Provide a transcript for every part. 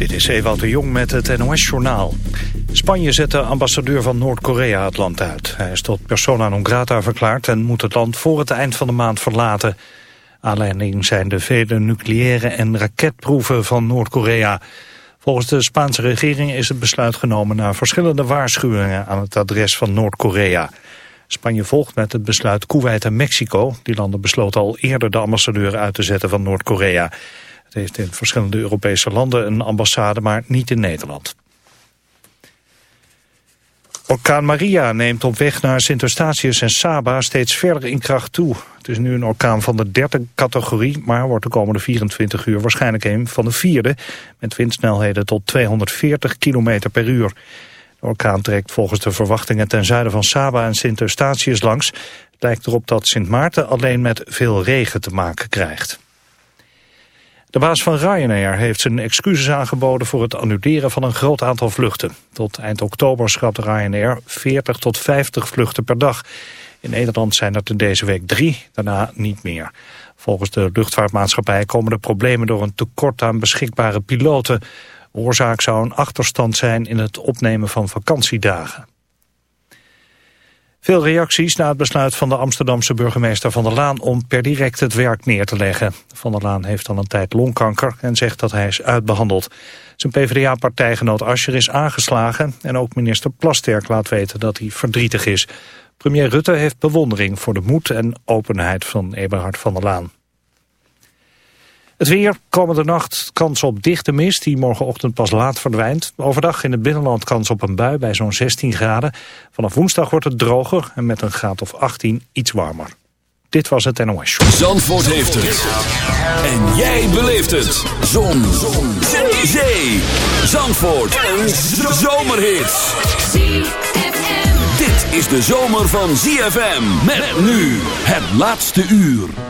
Dit is Ewout de Jong met het NOS-journaal. Spanje zet de ambassadeur van Noord-Korea het land uit. Hij is tot persona non grata verklaard en moet het land voor het eind van de maand verlaten. Aanleiding zijn de vele nucleaire en raketproeven van Noord-Korea. Volgens de Spaanse regering is het besluit genomen na verschillende waarschuwingen aan het adres van Noord-Korea. Spanje volgt met het besluit Kuwait en Mexico. Die landen besloten al eerder de ambassadeur uit te zetten van Noord-Korea. Het heeft in verschillende Europese landen een ambassade, maar niet in Nederland. Orkaan Maria neemt op weg naar Sint-Eustatius en Saba steeds verder in kracht toe. Het is nu een orkaan van de derde categorie, maar wordt de komende 24 uur waarschijnlijk een van de vierde, met windsnelheden tot 240 km per uur. De orkaan trekt volgens de verwachtingen ten zuiden van Saba en Sint-Eustatius langs. Het lijkt erop dat Sint Maarten alleen met veel regen te maken krijgt. De baas van Ryanair heeft zijn excuses aangeboden voor het annuleren van een groot aantal vluchten. Tot eind oktober schrapt Ryanair 40 tot 50 vluchten per dag. In Nederland zijn dat er deze week drie, daarna niet meer. Volgens de luchtvaartmaatschappij komen de problemen door een tekort aan beschikbare piloten. Oorzaak zou een achterstand zijn in het opnemen van vakantiedagen. Veel reacties na het besluit van de Amsterdamse burgemeester Van der Laan om per direct het werk neer te leggen. Van der Laan heeft al een tijd longkanker en zegt dat hij is uitbehandeld. Zijn PvdA-partijgenoot Ascher is aangeslagen en ook minister Plasterk laat weten dat hij verdrietig is. Premier Rutte heeft bewondering voor de moed en openheid van Eberhard van der Laan. Het weer, komende nacht kans op dichte mist die morgenochtend pas laat verdwijnt. Overdag in het binnenland kans op een bui bij zo'n 16 graden. Vanaf woensdag wordt het droger en met een graad of 18 iets warmer. Dit was het NOS Show. Zandvoort heeft het. En jij beleeft het. Zon. Zon. Zee. Zandvoort. Een zomerhit. Dit is de zomer van ZFM. Met nu het laatste uur.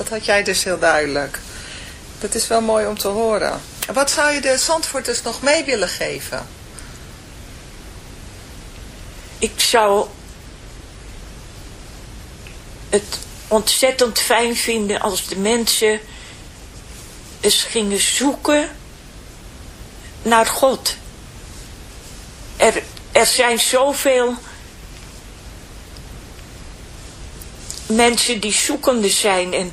Dat had jij dus heel duidelijk. Dat is wel mooi om te horen. Wat zou je de Zandvoorters nog mee willen geven? Ik zou het ontzettend fijn vinden als de mensen eens gingen zoeken naar God. Er, er zijn zoveel mensen die zoekende zijn en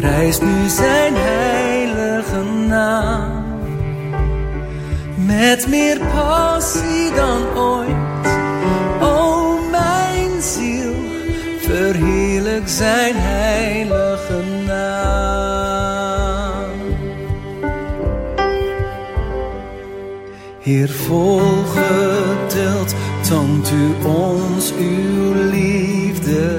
Prijs nu zijn heilige naam. Met meer passie dan ooit, o mijn ziel. Verheerlijk zijn heilige naam. Heer, volgeduld toont u ons uw liefde.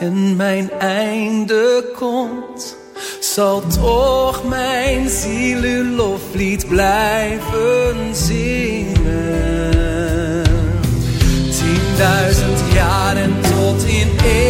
En mijn einde komt, zal toch mijn ziel blijven zingen. Tienduizend jaren tot in eeuwigheid.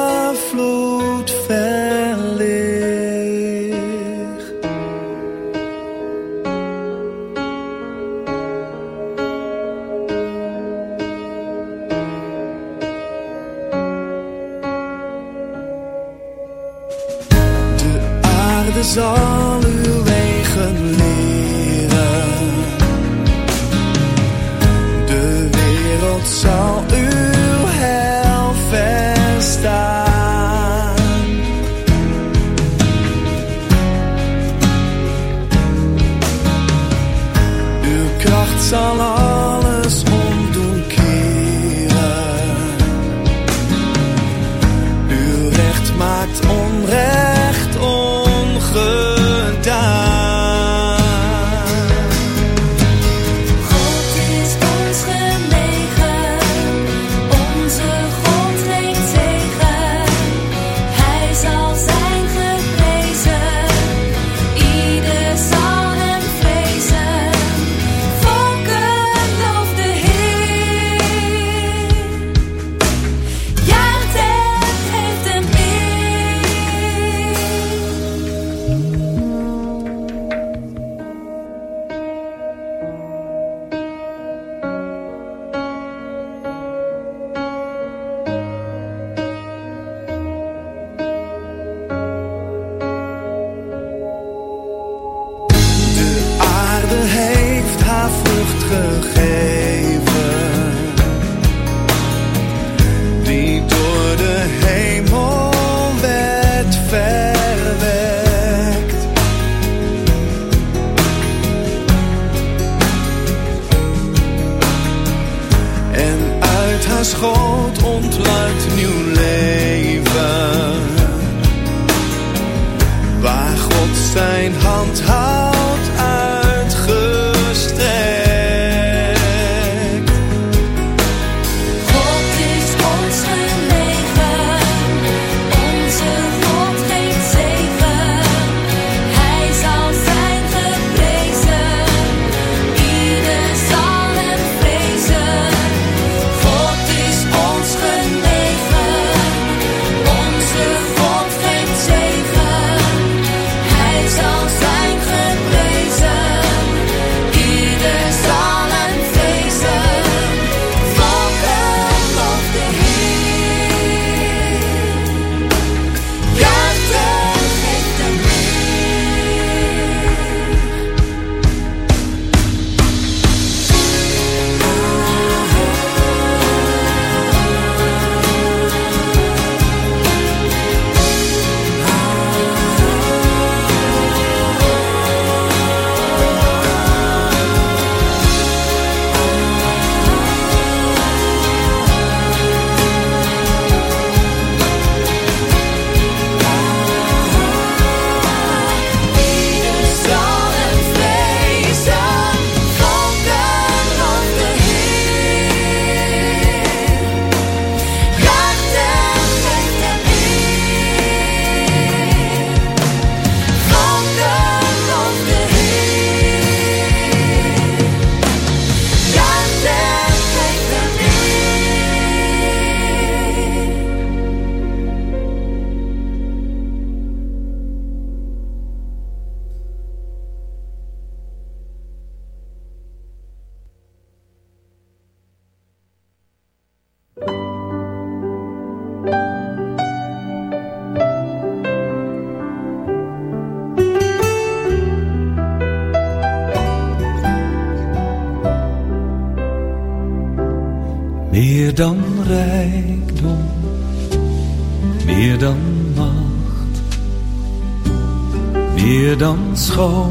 schoon.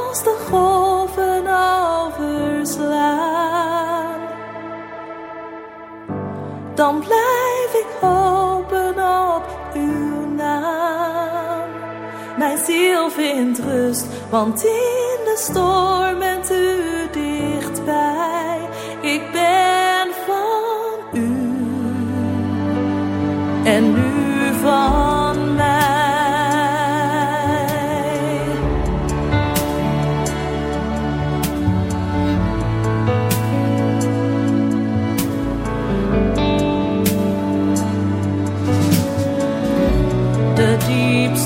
golven overslaan, dan blijf ik hopen op uw naam. Mijn ziel vindt rust, want in de storm bent u dichtbij. Ik ben